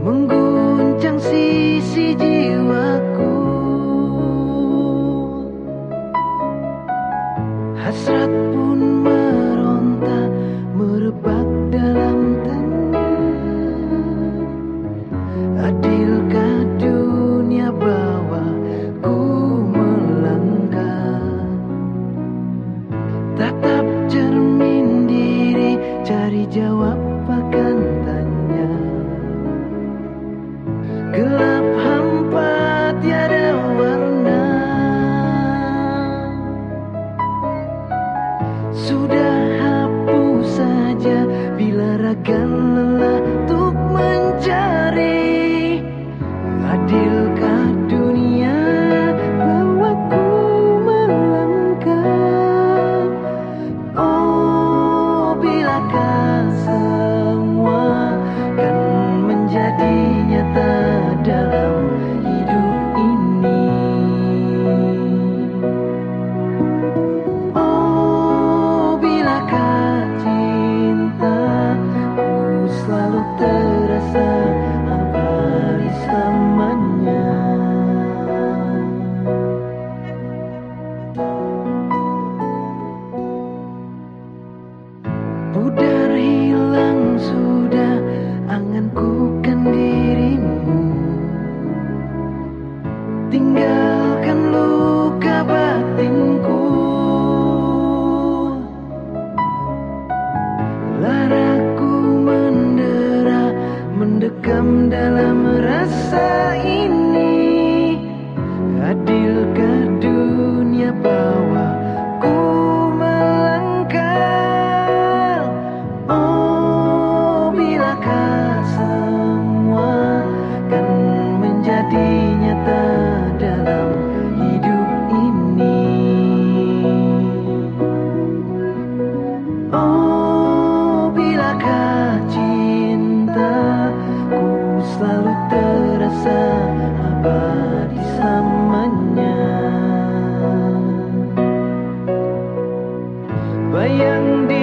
mengguncang sisi jiwaku. Hasrat pun meronta merebak dalam tenang. Adilkah dunia bawaku melangkah? Tatap cermin diri cari jawab akan tanya. Gelap hampa tiada warna. Sudah hapus saja Bila ragan lelah Untuk mencari. Adil listen. rasa abadi samanya? Bayang di